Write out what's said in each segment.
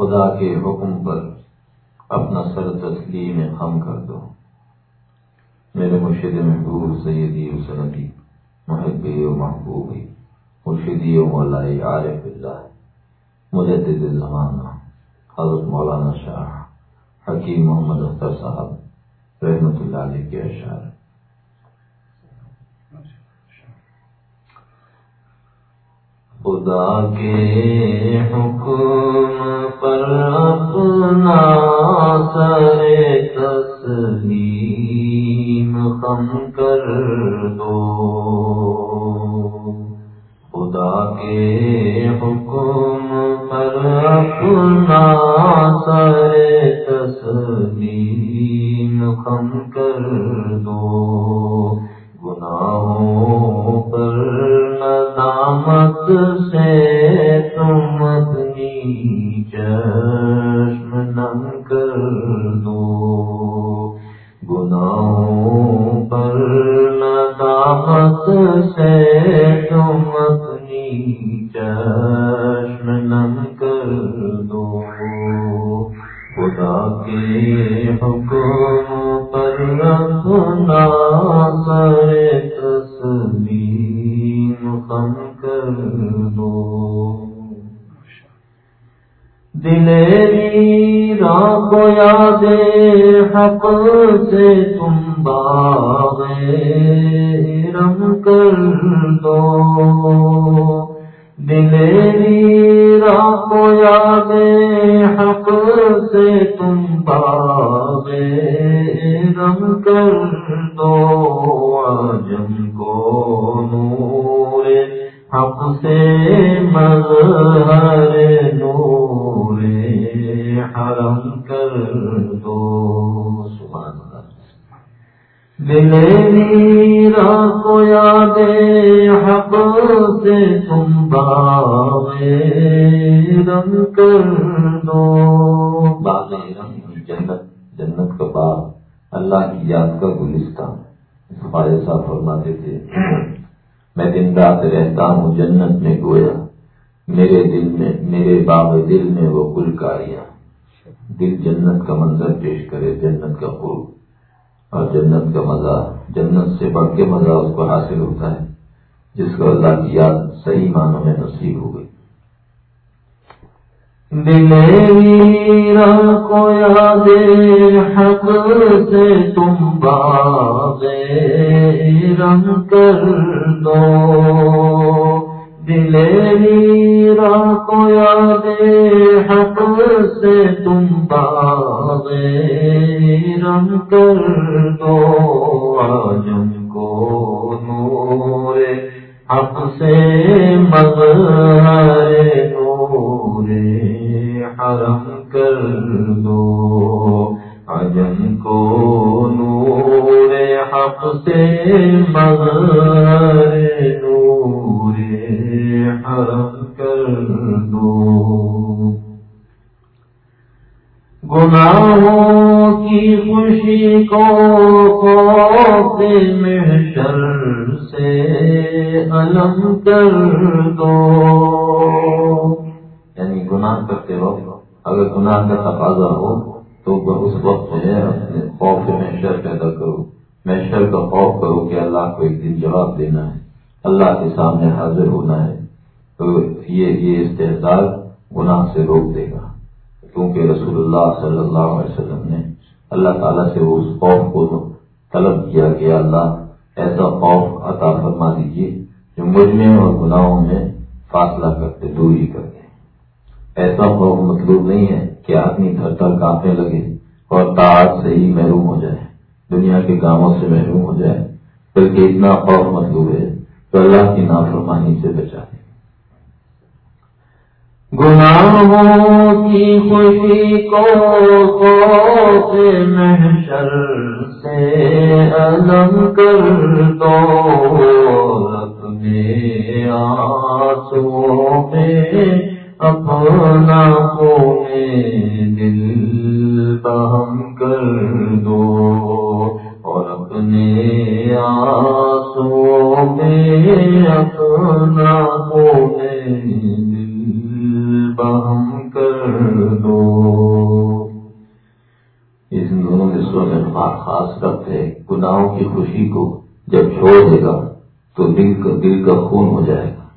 خدا کے حکم پر اپنا سر تسلیم خم کر دو۔ میرے مرشد محبوب سیدی و سندی محبی و محبوبی مرشدی و مولائی عارف اللہ، مجدد الزمانہ، حضرت مولانا شاہ حکیم محمد اختر صاحب رحمۃ اللہ علیہ کے اشعار۔ خدا کے حکم پر اپنا سر تسلیم خم کر دو۔ خدا کے حکم پر اپنا دلیری کو یاد حق سے تم باغ رم کر دو۔ دلیری کو یاد حق سے تم باغ رم کر دو۔ آجم کو نور حق سے مظہر نور حرم کر دو، سبحان اللہ۔ دل میرا کو یاد حق سے تم باغ رم کر دو۔ باغ رم جنت جنت کا باغ، اللہ کی یاد کا گلستان۔ ہمارے صاحب فرماتے تھے، میں دن رات رہتا ہوں جنت میں گویا۔ میرے دل میں، میرے باغ دل میں وہ گل کاریاں دل جنت کا منظر پیش کرے، جنت کا خوب۔ اور جنت کا مزہ، جنت سے بڑھ کے مزہ اس کو حاصل ہوتا ہے، جس کو اللہ کی یاد صحیح معنوں میں نصیب ہو گئی۔ دل کو یاد حق سے تم باغ رنگ کر دو۔ دل کو یاد حق سے تم باغ رنگ کر دو آجم کو نور، حق سے مظہر نور، حرم کر دو عجم کو نور، حق سے مظہر کو خوف محشر سے علم کر دو۔ یعنی گناہ کرتے وقت، اگر گناہ کا تقاضا ہو، تو اس وقت جو ہے اپنے خوف محشر پیدا کرو۔ محشر کا خوف کرو کہ اللہ کو ایک دن جواب دینا ہے۔ اللہ کے سامنے حاضر ہونا ہے۔ تو یہ یہ استحصال گناہ سے روک دے گا۔ کیونکہ رسول اللہ صلی اللہ علیہ وسلم نے اللہ تعالیٰ سے اس خوف کو طلب کیا کہ اللہ ایسا خوف عطا فرما دیجیے جو مجھ میں اور گناہوں میں فاصلہ کرتے دوری کرتے۔ ایسا خوف مطلوب نہیں ہے کہ آدمی تھر تھر کانپنے لگے اور تاج سے ہی محروم ہو جائے، دنیا کے کاموں سے محروم ہو جائے، بلکہ اتنا خوف مطلوب ہے تو اللہ کی نافرمانی سے بچا۔ گناہوں کی خوشی کو خوف محشر سے علم کر دو اپنے آنسو میں اپنا خون دل بہم کر دو اور اپنے آنسو دل کا خون ہو جائے گا۔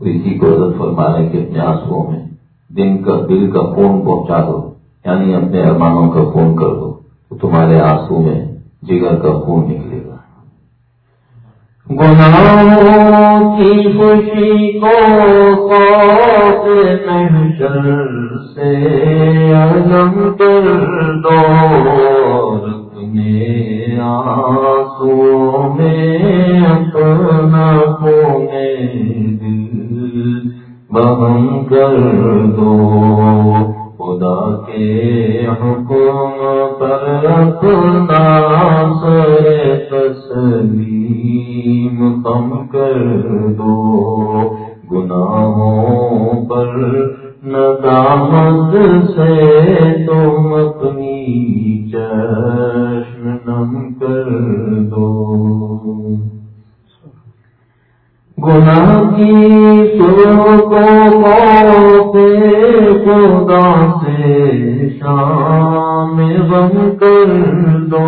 اسی کو عزت فرمانے کے اپنے آنسو میں دن کا دل کا خون پہنچا دو یعنی اپنے ارمانوں کا خون کر دو، تو تمہارے آنسو میں جگر کا خون نکلے گا۔ گناہوں کی خوشی کو سے عزم کر دو اپنے آنسو میں بہم کر دو خدا کے حکم پر اپنا سر تسلیم کم کر دو گناہوں پر ندامت سے تم اپنی جشن نم کر دو۔ گناہ کی سروں کو خدا سے شام غم کر دو۔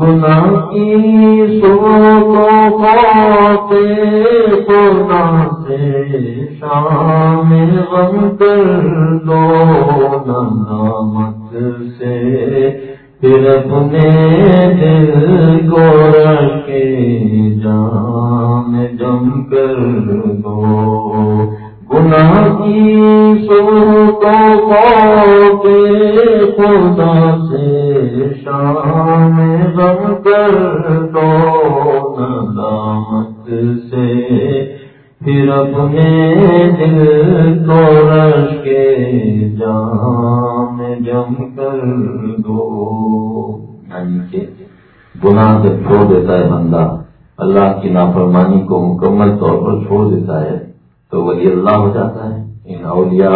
گناہ کی سروں کو خدا سے شام غم کر دو نامت سے پھر اپنے دل کو رکھے جان جم کر دو۔ گناہ کی سو کو خدا سے شام غم کر دو۔ ندامت سے پھر اپنے دل کو رش کے جان جم کر دو۔ یعنی گناہ جب چھوڑ دیتا ہے بندہ۔ اللہ کی نافرمانی کو مکمل طور پر چھوڑ دیتا ہے۔ تو وہی اللہ ہو جاتا ہے۔ ان اولیاء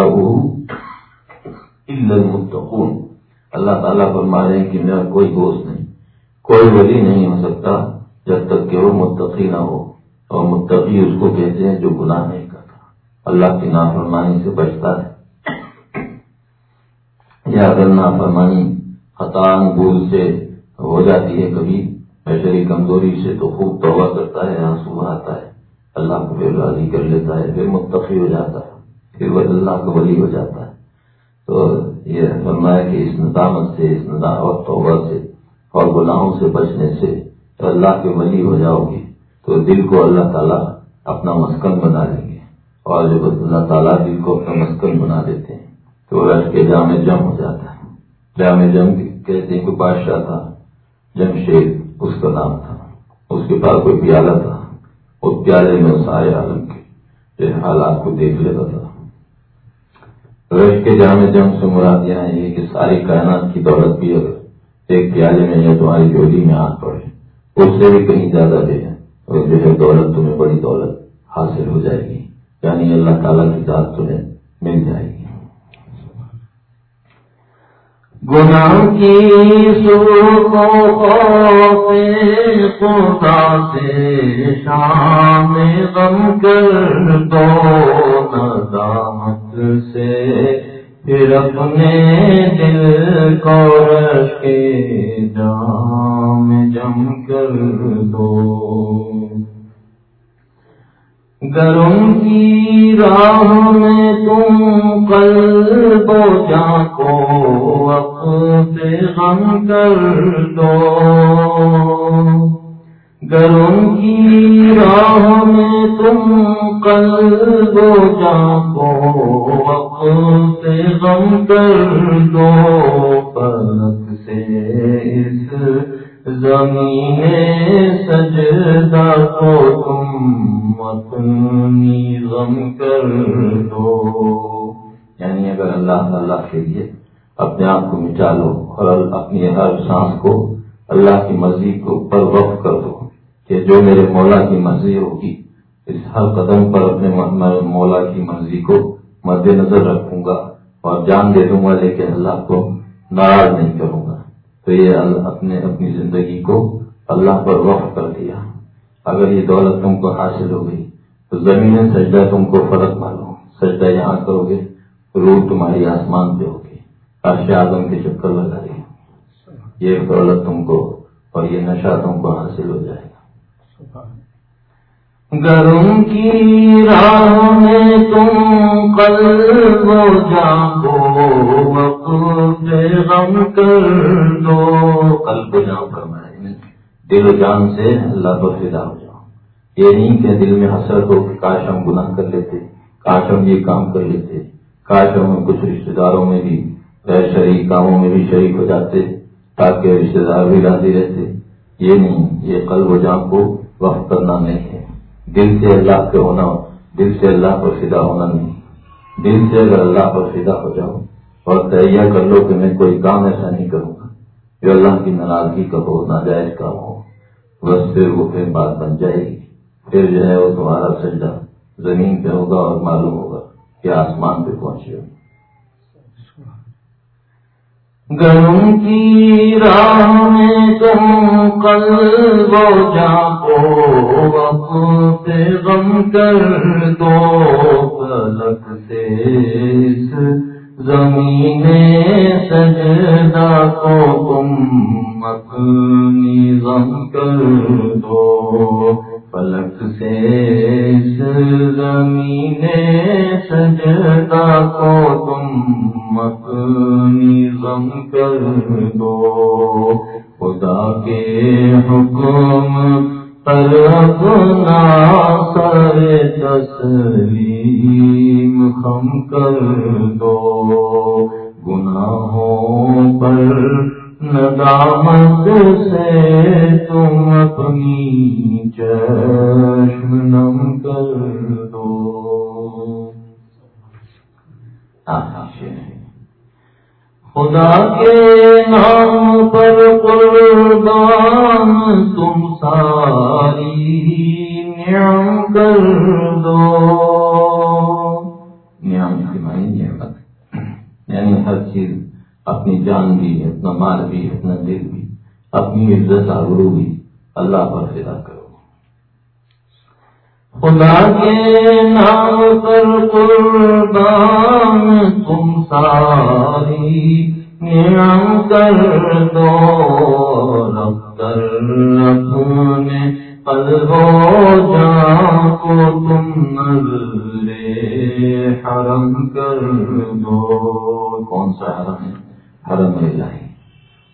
المتقون۔ اللہ تعالیٰ فرما رہے ہیں کہ میرا کوئی دوست نہیں، کوئی ولی نہیں ہو سکتا جب تک کہ وہ متقی نہ ہو۔ اور متقی اس کو کہتے ہیں جو گناہ نہیں کرتا۔ اللہ کی نافرمانی سے بچتا ہے۔ یا اگر نافرمانی خطان بھول سے ہو جاتی ہے کبھی۔ بشری کمزوری سے تو خوب توبہ کرتا ہے، آنسو آتا ہے۔ اللہ کو پھر راضی کر لیتا ہے، پھر متقی ہو جاتا ہے، پھر وہ اللہ کا ولی ہو جاتا ہے۔ تو یہ فرمایا کہ اس ندامت سے، اس اور توبہ سے اور گناہوں سے بچنے سے تو اللہ کے ولی ہو جاؤ گے۔ تو دل کو اللہ تعالیٰ اپنا مسکن بنا لیں گے۔ اور جب اللہ تعالیٰ دل کو اپنا مسکن بنا دیتے ہیں تو رش کے جامع جم ہو جاتا ہے۔ جامع جم کہتے ہیں کوئی بادشاہ تھا، جمشید، اس کا نام تھا۔ اس کے پاس کوئی پیالہ تھا۔ اس پیالے میں سارے عالم کے حالات کو دیکھ لیتا تھا۔ رش کے جامع جم سے مراد یہاں یہ کہ ساری کائنات کی دولت بھی اگر ایک پیالے میں یا تمہاری جولی میں آ پڑے، اس سے بھی کہیں زیادہ دے اور جو ہے دولت، تمہیں بڑی دولت حاصل ہو جائے گی۔ یعنی اللہ تعالیٰ کی ذات تمہیں مل جائے گی۔ گناہ کی خدا سے شام غم کر دو، ندامت سے۔ پھر اپنے دل کو رکھے جام جم کر دو۔ گرم کی راہ میں تم کل بو جا کو اپنے غم کر دو۔ گرم کی راہ میں تم کل بو جا کو اپنے غم کر دو۔ پلک سے اس زمین سجدہ کو تم اپنی غم کر دو۔ یعنی اگر اللہ اللہ کے لیے اپنے آپ کو مٹا لو اور اپنی ہر سانس کو اللہ کی مرضی کو پر وقف کر دو کہ جو میرے مولا کی مرضی ہوگی، اس ہر قدم پر اپنے مولا کی مرضی کو مد نظر رکھوں گا اور جان دے دوں گا لیکن اللہ کو ناراض نہیں کروں گا تو یہ اپنے اپنی زندگی کو اللہ پر وقف کر دیا۔ اگر یہ دولت تم کو حاصل ہو گئی، تو زمین سجدہ تم کو فرق معلوم سجدہ یہاں کرو گے، روح تمہاری آسمان پہ ہوگی۔ عرش آدم کے چکر لگا رہی یہ دولت تم کو اور یہ نشہ تم کو حاصل ہو جائے گا۔ گرم کی راہ میں تم قلب و جاؤ غم کر دو۔ قلب و جاؤ فرمائے دل و جان سے اللہ پر فدا ہو جاؤ یہ نہیں کہ دل میں حسرت ہو کہ کاش ہم گناہ کر لیتے، کاش ہم یہ کام کر لیتے، کاش ہم کچھ رشتے داروں میں بھی شریک کاموں میں بھی شریک ہو جاتے تاکہ رشتے دار بھی راضی رہتے۔ یہ نہیں، یہ قلب و جان کو وقت کرنا نہیں ہے۔ دل سے اللہ کے ہونا دل سے اللہ پر فدا ہونا نہیں۔ دل سے اگر اللہ پر فدا ہو جاؤ اور تیار کر لو کہ میں کوئی کام ایسا نہیں کروں گا جو اللہ کی ناراضگی کا ہو، ناجائز کام ہو۔ بس پھر وہ پھر بات بن جائے گی۔ پھر جو ہے وہ تمہارا سجدہ زمین پہ ہوگا اور معلوم ہوگا کہ آسمان پہ پہنچے ہو۔ گرم کی راہ میں تم کل وہ جا کو غم کر دو پلک سے زمین سجدہ کو تم اپنی غم کر دو پلک سے خدا کے نام پر قربان تم ساری نعم کر دو۔ نعم کی معنی نعمت یعنی ہر چیز اپنی جان بھی اپنا مال بھی اپنا دل بھی اپنی عزت آگرو بھی اللہ پر فدا کرو۔ خدا کے نام پر قربان تم ساری کر دو رب کر اپنے جان کو تم نظر حرم کر دو؟ کون سا حرم ہے حرم الہی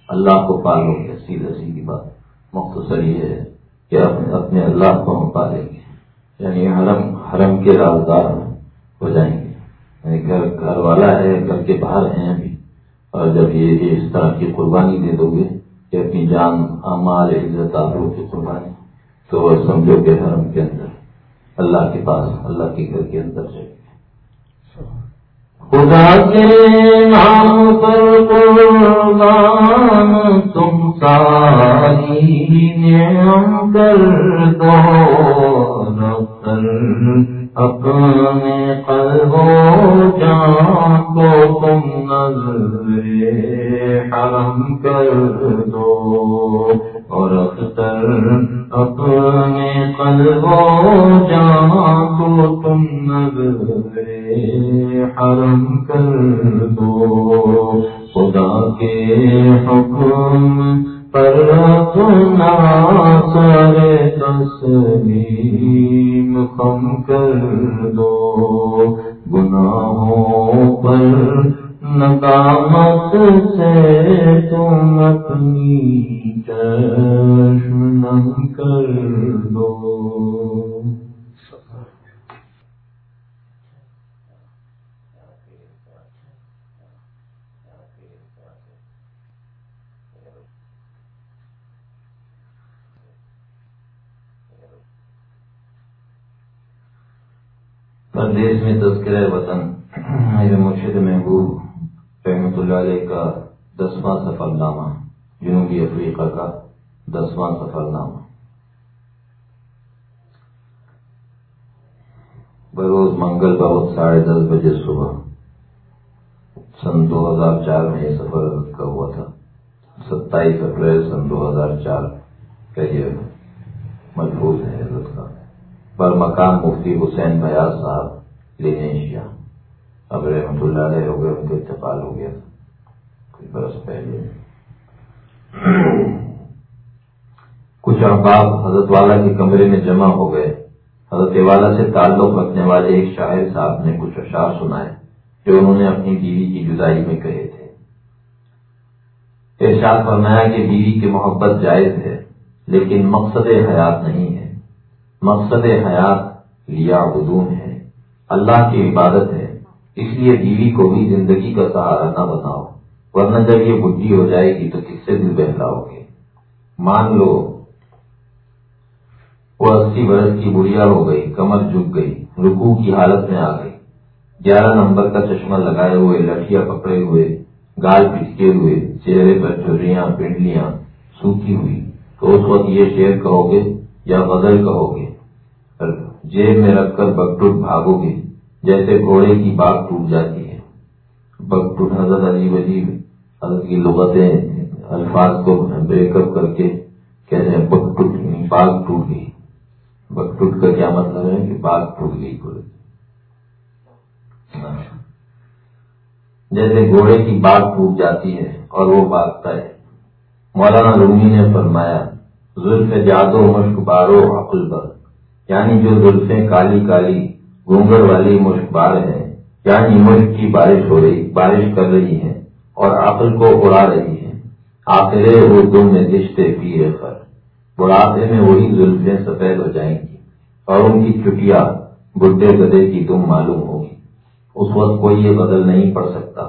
اللہ کو پالو گے سیدھا سیدھی بات مختصر یہ ہے کہ اپنے اللہ کو ہم پالیں گے یعنی حرم حرم کے رازدار ہو جائیں گے یعنی گھر گھر والا ہے گھر کے باہر ہیں ابھی اور جب یہ اس طرح کی قربانی دے دو گے کہ اپنی جان امال عزت آبرو کی قربانی، تو وہ سمجھو کہ حرم کے اندر اللہ کے پاس، اللہ کے گھر کے اندر جائے خدا کے نام پر قربان تم ساری نعم کر دو اپنے قلب و جان کو تم نظر حرم کر دو۔ اور اختر اپنے قلب و جان کو تم نظر حرم کر دو۔ خدا کے حکم پر اپنا سر تسلیم کم کر دو۔ گناہوں پر ندامت سے تم اپنی چشم نم کر دو پردیش میں تذکرہ وطن میرے مرشد محبوب رحمت اللہ علیہ کا دسواں سفر نامہ جنوبی افریقہ کا دسواں سفر نامہ بروز منگل بہت ساڑھے دس بجے صبح۔ سن دو ہزار چار میں یہ سفر کا ہوا تھا۔ ستائیس اپریل سن دو ہزار چار کا یہ مجبور ہے حضرت کا پر مقام مفتی حسین بیاض صاحب لینے اب رحمت اللہ علیہ ہو گئے، ان کو انتقال ہو گیا۔ کچھ برس پہلے۔ کچھ احباب حضرت والا کے کمرے میں جمع ہو گئے۔ حضرت والا سے تعلق رکھنے والے ایک شاعر صاحب نے کچھ اشعار سنائے، جو انہوں نے اپنی بیوی کی جدائی میں کہے تھے۔ ارشاد فرمایا کہ بیوی کی محبت جائز ہے، لیکن مقصد حیات نہیں ہے۔ مقصد حیات لیا بدون ہے۔ اللہ کی عبادت ہے۔ اس لیے بیوی کو بھی زندگی کا سہارا نہ بناؤ، ورنہ جب یہ بڈی ہو جائے گی تو کس سے دل بہلاؤ گے؟ مان لو، وہ اسی برس کی بڑھیا ہو گئی، کمر جھک گئی رکو کی حالت میں آ گئی۔ گیارہ نمبر کا چشمہ لگائے ہوئے لٹھیاں پکڑے ہوئے، گال پٹکے ہوئے، چہرے پر چوریاں، پنڈلیاں سوکھی ہوئی۔ تو اس وقت یہ شیر کہو گے یا غزل کہو گے؟ جیب میں رکھ کر بگٹوٹ بھاگو گے۔ جیسے گھوڑے کی باغ ٹوٹ جاتی ہے۔ بگٹوٹ حضرت عجیب عجیب کی لغتیں، الفاظ کو بریک اپ کر کے کہتے ہیں بگٹوٹ باغ ٹوٹ گئی۔ بگٹوٹ کا کیا مطلب ہے کہ باغ ٹوٹ گئی پورے جیسے گھوڑے کی باغ ٹوٹ جاتی ہے اور وہ باغتا ہے۔ مولانا رومی نے فرمایا، زلف جادو مشک بارو عقل بر۔ یعنی جو زلفیں کالی کالی گونگر والی مشک بار ہے یعنی مشک کی بارش ہو رہی، بارش کر رہی ہے اور عقل کو اڑا رہی ہے۔ آخرے اردو میں رشتے پیے خر۔ بڑھاپے میں وہی زلفیں سفید ہو جائیں گی اور ان کی چٹیا بڈے گدے کی تم معلوم ہوگی اس وقت کوئی یہ بدل نہیں پڑھ سکتا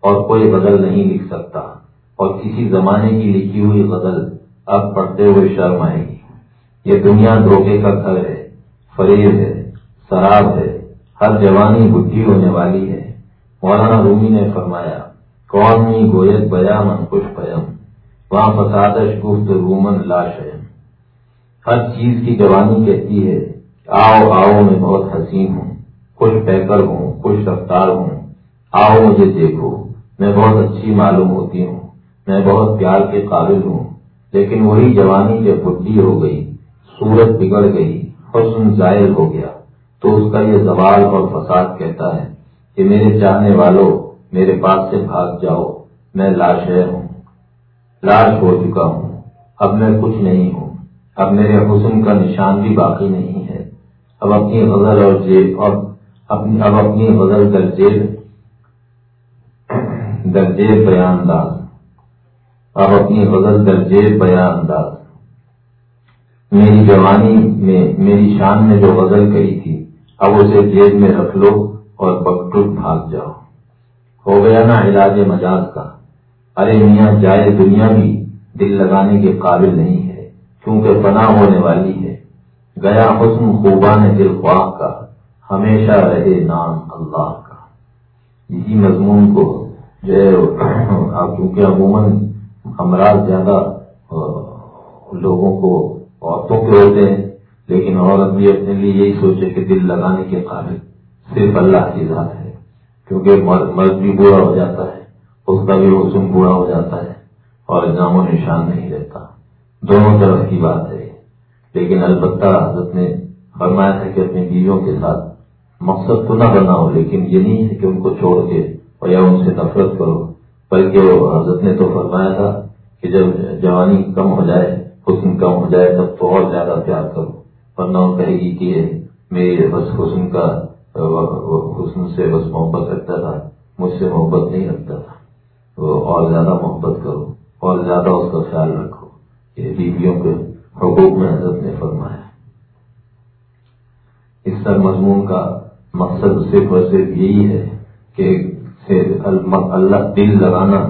اور کوئی بدل نہیں لکھ سکتا اور کسی زمانے کی لکھی ہوئی غزل اب پڑھتے ہوئے شرم آئے گی۔ یہ دنیا دھوکے کا گھر ہے، فریب ہے۔ شراب ہے، ہر جوانی بدھی ہونے والی ہے۔ مولانا رومی نے فرمایا، کون نہیں گویت بیا من خوش پیم وہاں فسادش گفت رومن لاش ہے۔ ہر چیز کی جوانی کہتی ہے، آؤ آؤ، میں بہت حسین ہوں، خوش پیکر ہوں، خوش رفتار ہوں۔ آؤ، مجھے دیکھو، میں بہت اچھی معلوم ہوتی ہوں، میں بہت پیار کے قابل ہوں۔ لیکن وہی جوانی جب بڈی ہو گئی سورت بگڑ گئی، حسن ظاہر ہو گیا۔ تو اس کا یہ زوال اور فساد کہتا ہے کہ میرے چاہنے والوں میرے پاس سے بھاگ جاؤ، میں لاش ہوں، لاش ہو چکا ہوں، اب میں کچھ نہیں ہوں، اب میرے حسن کا نشان بھی باقی نہیں ہے۔ اب اپنی غزل اور جیب اب اپنی غزل درجے درجے بیان داز اب اپنی غزل درجے بیان انداز میری جوانی میں میری شان نے جو غزل کہی تھی اب اسے جیب میں رکھ لو اور بکٹوٹ بھاگ جاؤ۔ ہو گیا نا علاج مجاز کا۔ ارے میاں جائے دنیا بھی دل لگانے کے قابل نہیں ہے، کیونکہ پناہ ہونے والی ہے۔ گیا حسن خوبان دل خواہ کا، ہمیشہ رہے نام اللہ کا۔ اسی مضمون کو جو ہے کیونکہ عموماً امراض زیادہ لوگوں کو عورتوں کے ہوتے ہیں لیکن عورت بھی اپنے لیے یہی سوچے کہ دل لگانے کے قابل صرف اللہ کی ذات ہے، کیونکہ مرد بھی برا ہو جاتا ہے، اس کا بھی حسن برا ہو جاتا ہے اور نام و نشان نہیں رہتا۔ دونوں طرف کی بات ہے۔ لیکن البتہ حضرت نے فرمایا تھا کہ اپنی بیویوں کے ساتھ مقصد تو نہ بناؤ، لیکن یہ نہیں ہے کہ ان کو چھوڑ کے اور یا ان سے نفرت کرو، بلکہ وہ حضرت نے تو فرمایا تھا کہ جب جوانی کم ہو جائے، حسن کم ہو جائے، تب تو اور زیادہ پیار کرو۔ ورنہ وہ کہے گی کہ میری بس حسن کا، حسن سے بس محبت رکھتا تھا، مجھ سے محبت نہیں رکھتا تھا۔ تو اور زیادہ محبت کرو اور زیادہ اس کا خیال رکھو یہ بیویوں کے حقوق میں حضرت نے فرمایا۔ اس سر مضمون کا مقصد صرف اور صرف یہی ہے کہ اللہ دل لگانا،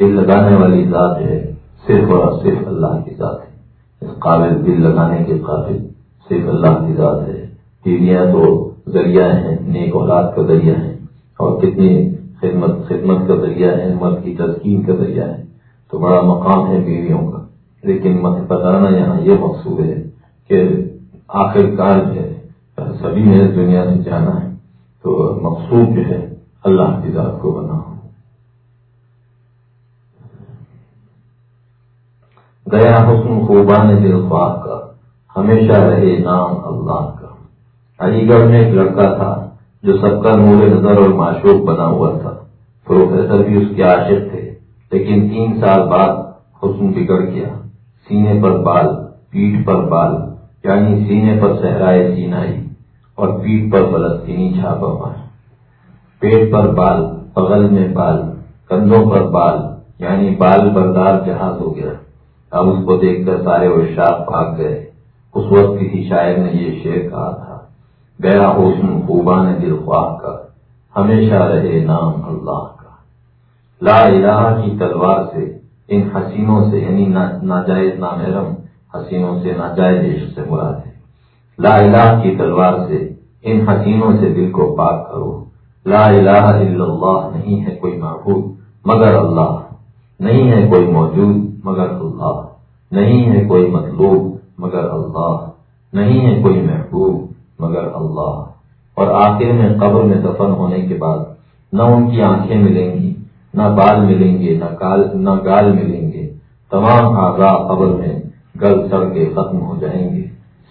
دل لگانے والی ذات ہے، صرف اور صرف اللہ کی ذات ہے۔ اس قابل دل لگانے کے قابل صرف اللہ کی ذات ہے۔ بیویاں تو ذریعہ ہیں، نیک اولاد کا ذریعہ ہے اور کتنی خدمت خدمت کا ذریعہ ہے مرد کی تسکین کا ذریعہ ہے تو بڑا مقام ہے بیویوں کا۔ لیکن مت بتانا یہاں یہ مقصود ہے کہ آخر کار جو ہے، سبھی نے دنیا سے جانا ہے۔ تو مقصود جو ہے، اللہ کی ذات کو بنا گیا حسن خوبان دل خواہ کا۔ ہمیشہ رہے نام اللہ کا۔ علی گڑھ میں ایک لڑکا تھا جو سب کا نور نظر اور معشوق بنا ہوا تھا۔ پروفیسر بھی اس کے عاشق تھے، لیکن تین سال بعد حسن بگڑ گیا۔ سینے پر بال، پیٹھ پر بال یعنی سینے پر صحرائے سینائی اور پیٹھ پر فلسطینی چھاپا مار۔ پیٹ پر بال، بغل میں بال، کندھوں پر بال یعنی بال بردار جہاز ہو گیا۔ اب اس کو دیکھ کر سارے اشاق بھاگ گئے۔ اس وقت کسی شاعر نے یہ شعر کہا تھا، گیا حسن خوبان دل خواہ کا، ہمیشہ رہے نام اللہ کا۔ لا الہ کی تلوار سے، ان حسینوں سے یعنی ناجائز نامحرم حسینوں سے ناجائز عشق سے مراد ہے۔ لا الہ کی تلوار سے، ان حسینوں سے دل کو پاک کرو۔ لا الہ الا اللہ، نہیں ہے کوئی معبود مگر اللہ۔ نہیں ہے کوئی موجود مگر اللہ۔ نہیں ہے کوئی مطلوب مگر اللہ۔ نہیں ہے کوئی محبوب مگر اللہ۔ اور آخر میں قبر میں دفن ہونے کے بعد نہ ان کی آنکھیں ملیں گی، نہ بال ملیں گے، نہ کال، نہ گال ملیں گے۔ تمام آزاد قبر میں گل سڑ کے ختم ہو جائیں گے،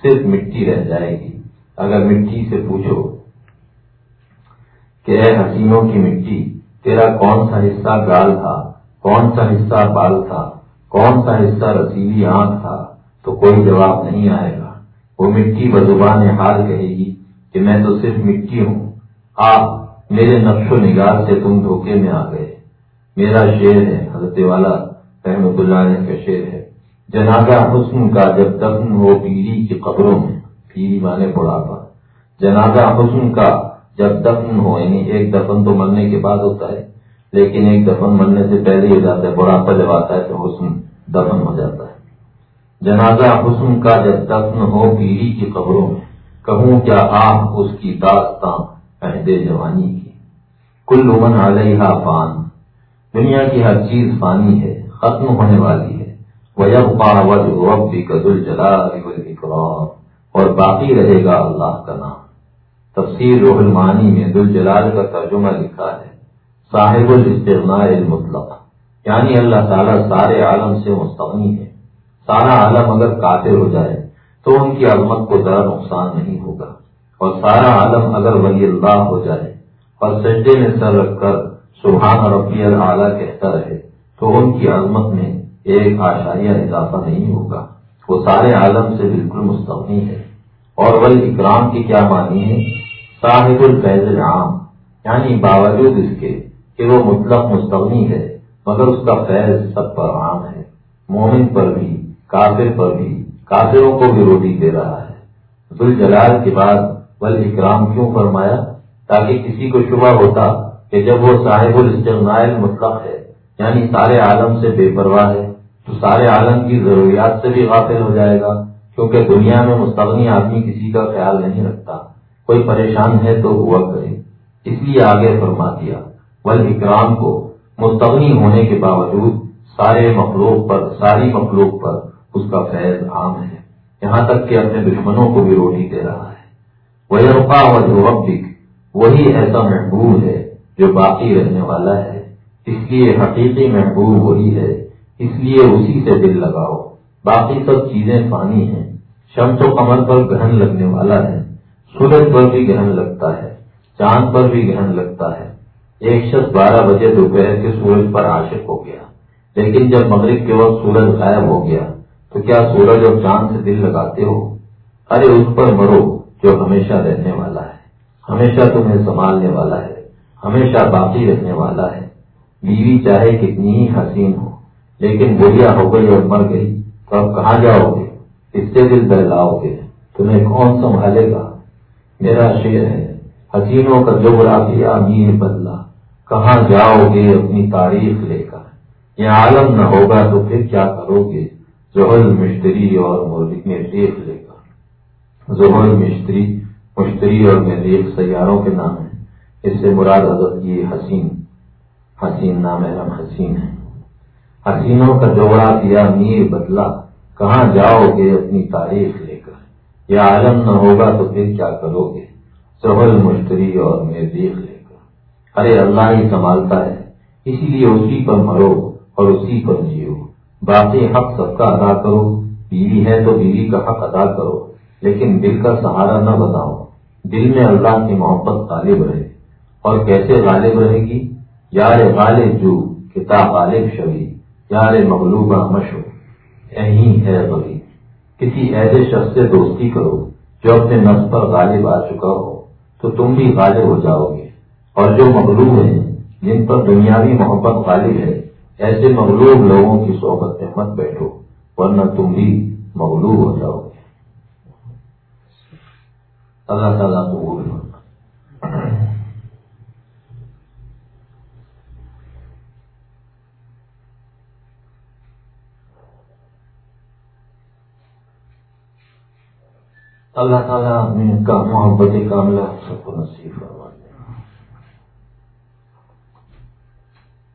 صرف مٹی رہ جائے گی۔ اگر مٹی سے پوچھو کہ اے حسینوں کی مٹی، تیرا کون سا حصہ گال تھا؟ کون سا حصہ بال تھا؟ کون سا حصہ رسیلی آنکھ تھا؟ تو کوئی جواب نہیں آئے گا۔ وہ مٹی بزبان حال کہے گی کہ میں تو صرف مٹی ہوں۔ آپ میرے نقش و نگار سے تم دھوکے میں آ گئے۔ میرا شعر ہے، حضرت والا رحمت اللہ علیہ کا شعر ہے۔ جنازہ حسن کا جب دفن ہو پیری کی قبروں میں پیری مانے بڑھاپا۔ جنازہ حسن کا جب دفن ہو یعنی ایک دفن تو مرنے کے بعد ہوتا ہے، لیکن ایک دفن مرنے سے پہلے ہو جاتا ہے، بڑھاپا جب آتا ہے تو حسن دفن ہو جاتا ہے۔ جنازہ حسن کا جب دفن ہو پیری کی قبروں میں، کہوں کیا آپ اس کی داستان عہد جوانی کی؟ کل من علیہ فان۔ دنیا کی ہر چیز فانی ہے، ختم ہونے والی ہے۔ اور باقی رہے گا اللہ کا نام۔ تفسیر روح المانی میں دل جلال کا ترجمہ لکھا ہے، صاحب الاستغناء المطلق۔ یعنی اللہ تعالیٰ سارے عالم سے مستغنی ہے۔ سارا عالم اگر قاتل ہو جائے تو ان کی عظمت کو ذرا نقصان نہیں ہوگا۔ اور سارا عالم اگر ولی اللہ ہو جائے اور سجدے میں سر رکھ کر سبحان ربی العلیٰ کہتا رہے تو ان کی عظمت میں ایک آشاریہ اضافہ نہیں ہوگا۔ وہ سارے عالم سے بالکل مستغنی ہے۔ اور ول اکرام کی کیا معنی ہے؟ صاحب الفیض عام یعنی باوجود اس کے کہ وہ مطلق مستغنی ہے، مگر اس کا فیض سب پر عام ہے۔ مومن پر بھی کافر پر بھی، کافروں کو بھی روٹی دے رہا ہے۔ ذل جلال کے بعد ول اکرام کیوں فرمایا؟ تاکہ کسی کو شبہ ہوتا کہ جب وہ صاحب الاستغنائل مطلق ہے یعنی سارے عالم سے بے پرواہ ہے، تو سارے عالم کی ضروریات سے بھی غافل ہو جائے گا، کیونکہ دنیا میں مستغنی آدمی کسی کا خیال نہیں رکھتا۔ کوئی پریشان ہے تو ہوا کرے۔ اس لیے آگے فرما دیا ول اکرام کو مستغنی ہونے کے باوجود سارے مخلوق پر، ساری مخلوق پر اس کا فیض عام ہے۔ یہاں تک کہ اپنے دشمنوں کو بھی روٹی دے رہا ہے۔ وہ رقا و وہی ایسا محبوب ہے جو باقی رہنے والا ہے۔ اس لیے حقیقی محبوب وہی ہے۔ اس لیے اسی سے دل لگاؤ۔ باقی سب چیزیں پانی ہیں۔ شمس و کمر پر گہن لگنے والا ہے۔ سورج پر بھی گہن لگتا ہے۔ چاند پر بھی گہن لگتا ہے۔ ایک شخص بارہ بجے دوپہر کے سورج پر عاشق ہو گیا۔ لیکن جب مغرب کے وقت سورج غائب ہو گیا تو کیا سورج اور چاند سے دل لگاتے ہو؟ ارے اس پر مرو جو ہمیشہ رہنے والا ہے۔ ہمیشہ تمہیں سنبھالنے والا ہے۔ ہمیشہ باقی رہنے والا ہے۔ بیوی چاہے کتنی ہی حسین ہو، لیکن بڑھیا ہو گئی اور مر گئی، تو اب کہاں جاؤ گے؟ اس سے دل بہلاؤ گے۔ تمہیں کون سنبھالے گا؟ میرا شعر ہے، حسینوں کا جغرافیہ میر بدلا۔ کہاں جاؤ گے اپنی تاریخ لے کر؟ یہ عالم نہ ہوگا تو پھر کیا کرو گے؟ زحل مشتری اور مریخ لے کر زحل مشتری مشتری اور مریخ سیاروں کے نام ہیں۔ اس سے مراد حضرت یہ حسین حسین نام حسین ہے حسینوں کا جوڑا دیا میر بدلا کہاں جاؤ گے اپنی تاریخ لے کر؟ یہ عالم نہ ہوگا تو پھر کیا کرو گے؟ زحل مشتری اور مریخ لے کر۔ ارے اللہ ہی سنبھالتا ہے، اسی لیے اسی پر مرو اور اسی پر جیو۔ باقی حق سب کا ادا کرو، بیوی ہے تو بیوی کا حق ادا کرو، لیکن دل کا سہارا نہ بناؤ دل میں اللہ کی محبت غالب رہے۔ اور کیسے غالب رہے گی؟ یار غالب جو کتاب غالب شوی، یار مغلوبہ مشو۔ یہی ہے غریب۔ کسی ایسے شخص سے دوستی کرو جو اپنے نفس پر غالب آ چکا ہو، تو تم بھی غالب ہو جاؤ گے۔ اور جو مغلوب ہیں، جن پر دنیاوی محبت غالب ہے ایسے مغلوب لوگوں کی صحبت میں مت بیٹھو، ورنہ تم بھی مغلوب ہو جاؤ گے۔ اللہ تعالیٰ قبول اللہ تعالیٰ اپنی کا محبت کاملہ سب کو نصیب فرما